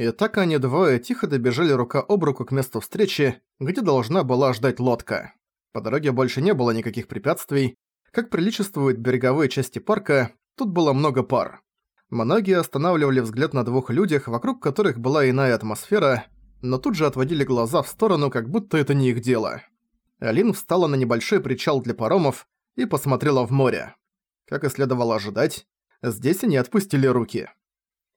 И так они двое тихо добежали рука об руку к месту встречи, где должна была ждать лодка. По дороге больше не было никаких препятствий. Как приличествует береговой части парка, тут было много пар. Многие останавливали взгляд на двух людях, вокруг которых была иная атмосфера, но тут же отводили глаза в сторону, как будто это не их дело. Алин встала на небольшой причал для паромов и посмотрела в море. Как и следовало ожидать, здесь они отпустили руки.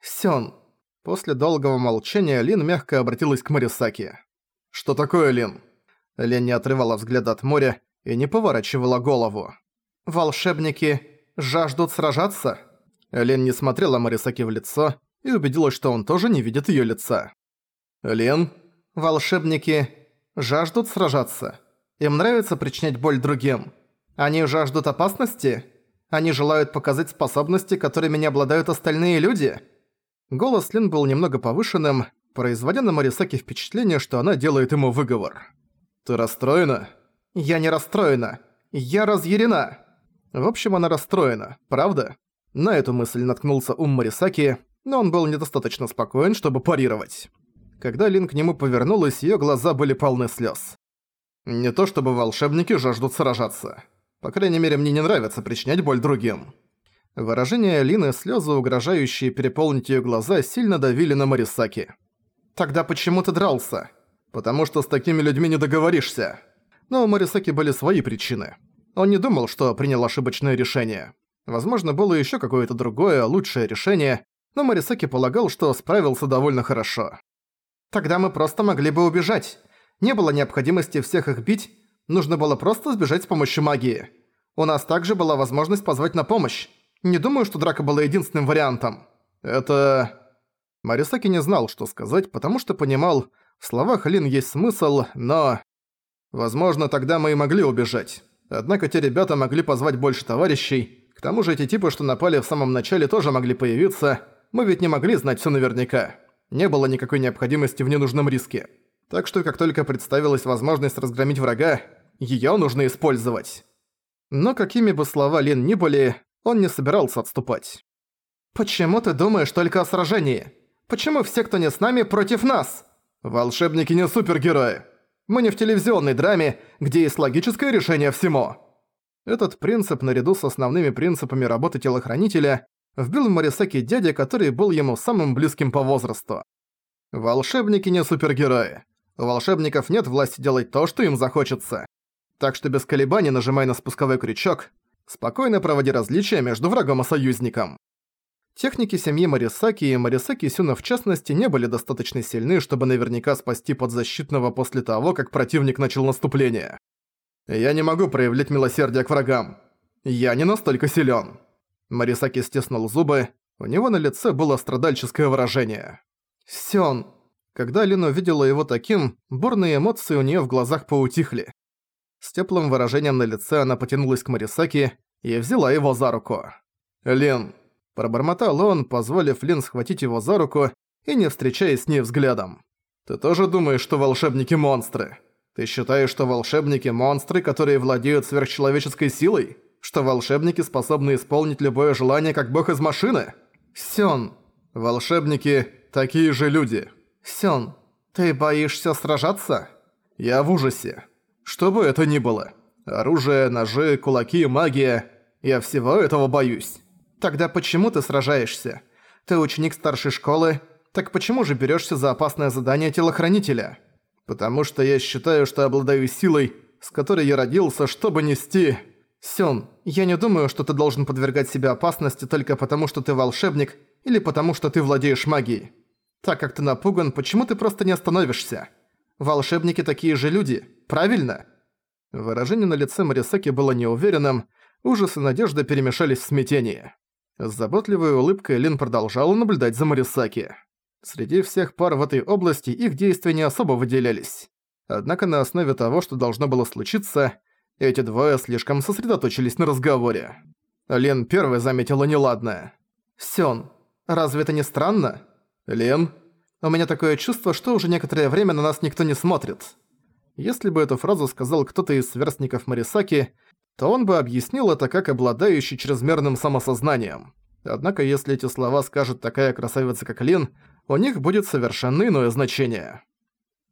«Сён». После долгого молчания Лин мягко обратилась к Марисаки. «Что такое, Лин?» Лин не отрывала взгляд от моря и не поворачивала голову. «Волшебники жаждут сражаться?» Лин не смотрела Марисаки в лицо и убедилась, что он тоже не видит её лица. «Лин?» «Волшебники жаждут сражаться. Им нравится причинять боль другим. Они жаждут опасности? Они желают показать способности, которыми не обладают остальные люди?» Голос Лин был немного повышенным, производя на Марисаки впечатление, что она делает ему выговор. «Ты расстроена?» «Я не расстроена. Я разъярена». В общем, она расстроена, правда? На эту мысль наткнулся ум Марисаки, но он был недостаточно спокоен, чтобы парировать. Когда Лин к нему повернулась, её глаза были полны слёз. «Не то чтобы волшебники жаждут сражаться. По крайней мере, мне не нравится причинять боль другим». Выражение Лины, слёзы, угрожающие переполнить её глаза, сильно давили на Марисаки. «Тогда почему ты дрался?» «Потому что с такими людьми не договоришься». Но у Марисаки были свои причины. Он не думал, что принял ошибочное решение. Возможно, было ещё какое-то другое, лучшее решение, но Марисаки полагал, что справился довольно хорошо. Тогда мы просто могли бы убежать. Не было необходимости всех их бить, нужно было просто сбежать с помощью магии. У нас также была возможность позвать на помощь. Не думаю, что драка была единственным вариантом. Это... Марисаки не знал, что сказать, потому что понимал, в словах Лин есть смысл, но... Возможно, тогда мы и могли убежать. Однако те ребята могли позвать больше товарищей. К тому же эти типы, что напали в самом начале, тоже могли появиться. Мы ведь не могли знать всё наверняка не было никакой необходимости в ненужном риске. Так что как только представилась возможность разгромить врага, её нужно использовать. Но какими бы слова Лин ни были, он не собирался отступать. «Почему ты думаешь только о сражении? Почему все, кто не с нами, против нас?» «Волшебники не супергерои. Мы не в телевизионной драме, где есть логическое решение всему». Этот принцип, наряду с основными принципами работы телохранителя, вбил в Марисаки дядя, который был ему самым близким по возрасту. Волшебники не супергерои. У волшебников нет власти делать то, что им захочется. Так что без колебаний нажимай на спусковой крючок, спокойно проводи различия между врагом и союзником. Техники семьи Марисаки и Марисаки Сюна в частности не были достаточно сильны, чтобы наверняка спасти подзащитного после того, как противник начал наступление. Я не могу проявлять милосердие к врагам. Я не настолько силен. Марисаки стиснул зубы, у него на лице было страдальческое выражение. «Сён». Когда Лина увидела его таким, бурные эмоции у неё в глазах поутихли. С тёплым выражением на лице она потянулась к Марисаки и взяла его за руку. «Лин». Пробормотал он, позволив Лин схватить его за руку и не встречаясь с ней взглядом. «Ты тоже думаешь, что волшебники монстры? Ты считаешь, что волшебники монстры, которые владеют сверхчеловеческой силой?» что волшебники способны исполнить любое желание, как бог из машины? Сён. Волшебники – такие же люди. Сён, ты боишься сражаться? Я в ужасе. Что бы это ни было. Оружие, ножи, кулаки, магия. Я всего этого боюсь. Тогда почему ты сражаешься? Ты ученик старшей школы, так почему же берешься за опасное задание телохранителя? Потому что я считаю, что обладаю силой, с которой я родился, чтобы нести... Сён, я не думаю, что ты должен подвергать себя опасности только потому, что ты волшебник или потому, что ты владеешь магией. Так как ты напуган, почему ты просто не остановишься? Волшебники такие же люди, правильно?» Выражение на лице Марисаки было неуверенным, ужас и надежда перемешались в смятении. С заботливой улыбкой Лин продолжала наблюдать за Марисаки. Среди всех пар в этой области их действия не особо выделялись. Однако на основе того, что должно было случиться, эти двое слишком сосредоточились на разговоре. Лен первой заметила неладное. «Сён, разве это не странно?» «Лен?» «У меня такое чувство, что уже некоторое время на нас никто не смотрит». Если бы эту фразу сказал кто-то из сверстников Марисаки, то он бы объяснил это как обладающий чрезмерным самосознанием. Однако если эти слова скажет такая красавица, как Лин, у них будет совершенно иное значение.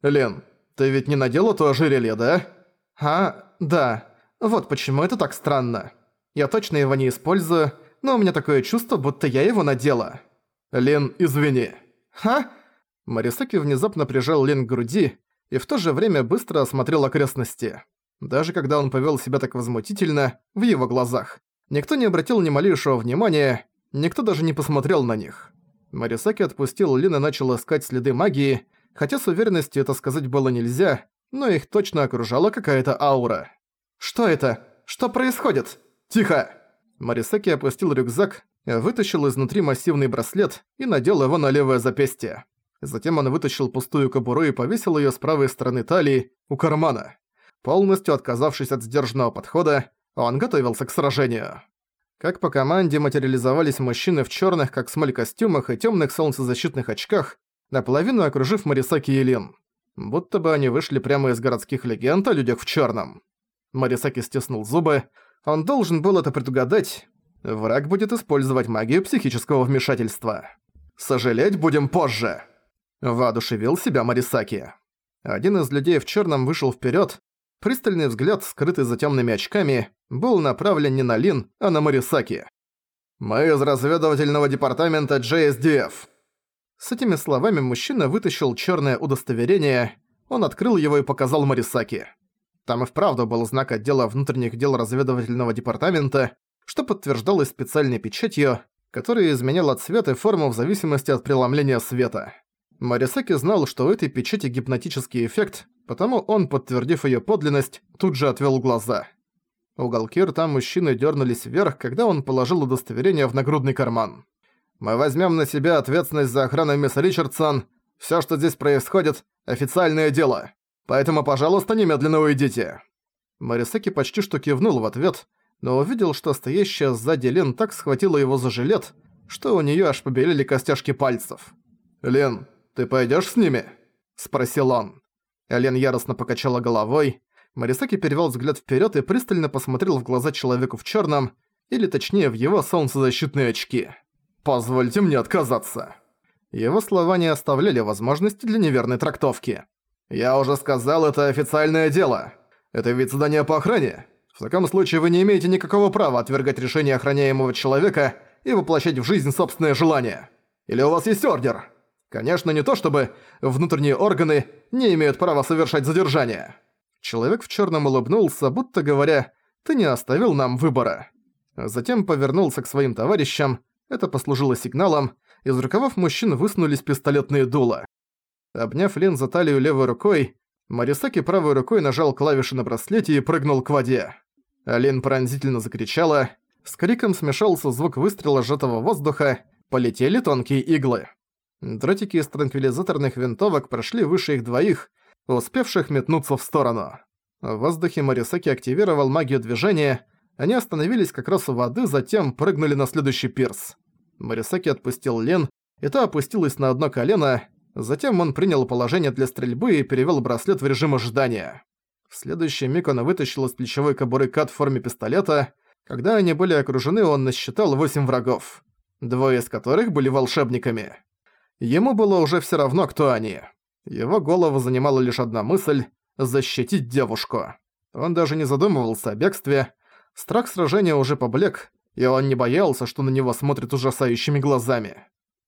«Лен, ты ведь не надела то ожерелье, да?» «А, да. Вот почему это так странно. Я точно его не использую, но у меня такое чувство, будто я его надела». «Лен, извини». «Ха?» Марисаки внезапно прижал Лен к груди и в то же время быстро осмотрел окрестности. Даже когда он повел себя так возмутительно, в его глазах, никто не обратил ни малейшего внимания, никто даже не посмотрел на них. Марисаки отпустил Лин и начал искать следы магии, хотя с уверенностью это сказать было нельзя, но их точно окружала какая-то аура. «Что это? Что происходит? Тихо!» Марисаки опустил рюкзак, вытащил изнутри массивный браслет и надел его на левое запястье. Затем он вытащил пустую кобуру и повесил её с правой стороны талии, у кармана. Полностью отказавшись от сдержанного подхода, он готовился к сражению. Как по команде материализовались мужчины в чёрных, как смоль костюмах и тёмных солнцезащитных очках, наполовину окружив Марисаки и Лин. Будто бы они вышли прямо из городских легенд о людях в чёрном. Марисаки стиснул зубы. Он должен был это предугадать. Враг будет использовать магию психического вмешательства. «Сожалеть будем позже!» Воодушевил себя Марисаки. Один из людей в черном вышел вперед. Пристальный взгляд, скрытый за темными очками, был направлен не на Лин, а на Марисаки. «Мы из разведывательного департамента JSDF». С этими словами мужчина вытащил черное удостоверение, он открыл его и показал Марисаки. Там и вправду был знак отдела внутренних дел разведывательного департамента, что подтверждалось специальной печатью, которая изменяла цвет и форму в зависимости от преломления света. Марисаки знал, что у этой печати гипнотический эффект, потому он, подтвердив её подлинность, тут же отвёл глаза. Уголки рта мужчины дёрнулись вверх, когда он положил удостоверение в нагрудный карман. «Мы возьмём на себя ответственность за охрану мисс Ричардсон. Всё, что здесь происходит, официальное дело. Поэтому, пожалуйста, немедленно уйдите». Марисаки почти что кивнул в ответ, но увидел, что стоящая сзади Лен так схватила его за жилет, что у неё аж побелели костяшки пальцев. «Лен, ты пойдёшь с ними?» – спросил он. Элен яростно покачала головой. Марисаки перевёл взгляд вперёд и пристально посмотрел в глаза человеку в чёрном, или точнее в его солнцезащитные очки. «Позвольте мне отказаться». Его слова не оставляли возможности для неверной трактовки. «Я уже сказал, это официальное дело. Это ведь задание по охране. В таком случае вы не имеете никакого права отвергать решение охраняемого человека и воплощать в жизнь собственное желание. Или у вас есть ордер?» Конечно, не то чтобы внутренние органы не имеют права совершать задержание. Человек в черном улыбнулся, будто говоря, «Ты не оставил нам выбора». Затем повернулся к своим товарищам, это послужило сигналом, из рукавов мужчин высунулись пистолетные дула. Обняв Лин за талию левой рукой, Марисаки правой рукой нажал клавиши на браслете и прыгнул к воде. Лин пронзительно закричала, с криком смешался звук выстрела сжатого воздуха, полетели тонкие иглы. Дротики из транквилизаторных винтовок прошли выше их двоих, успевших метнуться в сторону. В воздухе Марисаки активировал магию движения, они остановились как раз у воды, затем прыгнули на следующий пирс. Марисаки отпустил Лен, и та опустилась на одно колено, затем он принял положение для стрельбы и перевёл браслет в режим ожидания. В следующий миг он вытащил из плечевой кобуры кат в форме пистолета. Когда они были окружены, он насчитал восемь врагов, двое из которых были волшебниками. Ему было уже всё равно, кто они. Его голову занимала лишь одна мысль – защитить девушку. Он даже не задумывался о бегстве. Страх сражения уже поблек, и он не боялся, что на него смотрят ужасающими глазами.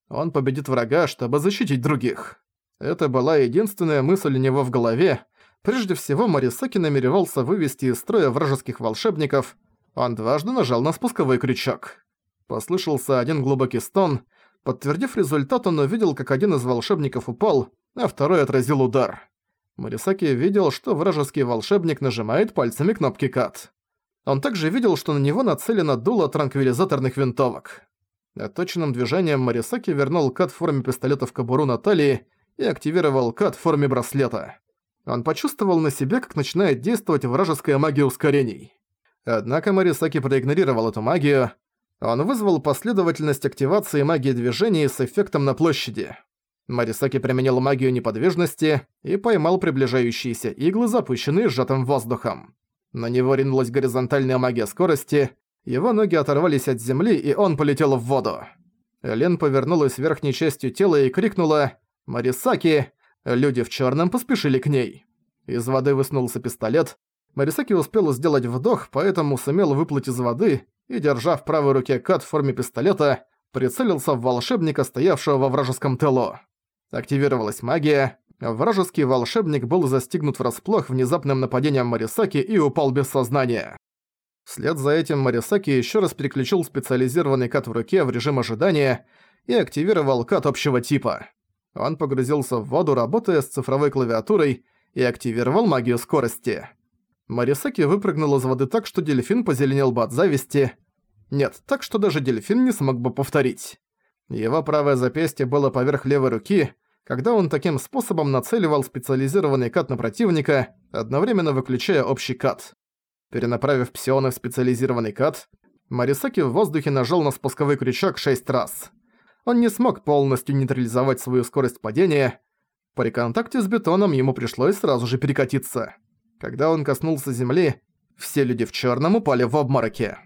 Он победит врага, чтобы защитить других. Это была единственная мысль у него в голове. Прежде всего, Марисаки намеревался вывести из строя вражеских волшебников. Он дважды нажал на спусковой крючок. Послышался один глубокий стон – Подтвердив результат, он увидел, как один из волшебников упал, а второй отразил удар. Марисаки видел, что вражеский волшебник нажимает пальцами кнопки «Кат». Он также видел, что на него нацелено дуло транквилизаторных винтовок. Отточенным движением Марисаки вернул Кат в форме пистолета в кобуру на талии и активировал Кат в форме браслета. Он почувствовал на себе, как начинает действовать вражеская магия ускорений. Однако Марисаки проигнорировал эту магию, он вызвал последовательность активации магии движения с эффектом на площади. Марисаки применил магию неподвижности и поймал приближающиеся иглы, запущенные сжатым воздухом. На него ринулась горизонтальная магия скорости, его ноги оторвались от земли, и он полетел в воду. Лен повернулась верхней частью тела и крикнула «Марисаки!». Люди в черном поспешили к ней. Из воды высунулся пистолет. Марисаки успел сделать вдох, поэтому сумел выплыть из воды и, держа в правой руке кат в форме пистолета, прицелился в волшебника, стоявшего во вражеском тылу. Активировалась магия. Вражеский волшебник был застигнут врасплох внезапным нападением Марисаки и упал без сознания. Вслед за этим Марисаки еще раз переключил специализированный кат в руке в режим ожидания и активировал кат общего типа. Он погрузился в воду, работая с цифровой клавиатурой, и активировал магию скорости. Марисаки выпрыгнул из воды так, что дельфин позеленел бы от зависти. Нет, так что даже дельфин не смог бы повторить. Его правое запястье было поверх левой руки, когда он таким способом нацеливал специализированный кат на противника, одновременно выключая общий кат. Перенаправив псиона в специализированный кат, Марисаки в воздухе нажал на спусковой крючок 6 раз. Он не смог полностью нейтрализовать свою скорость падения. При контакте с бетоном ему пришлось сразу же перекатиться. Когда он коснулся земли, все люди в черном упали в обмороке.